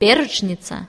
перечница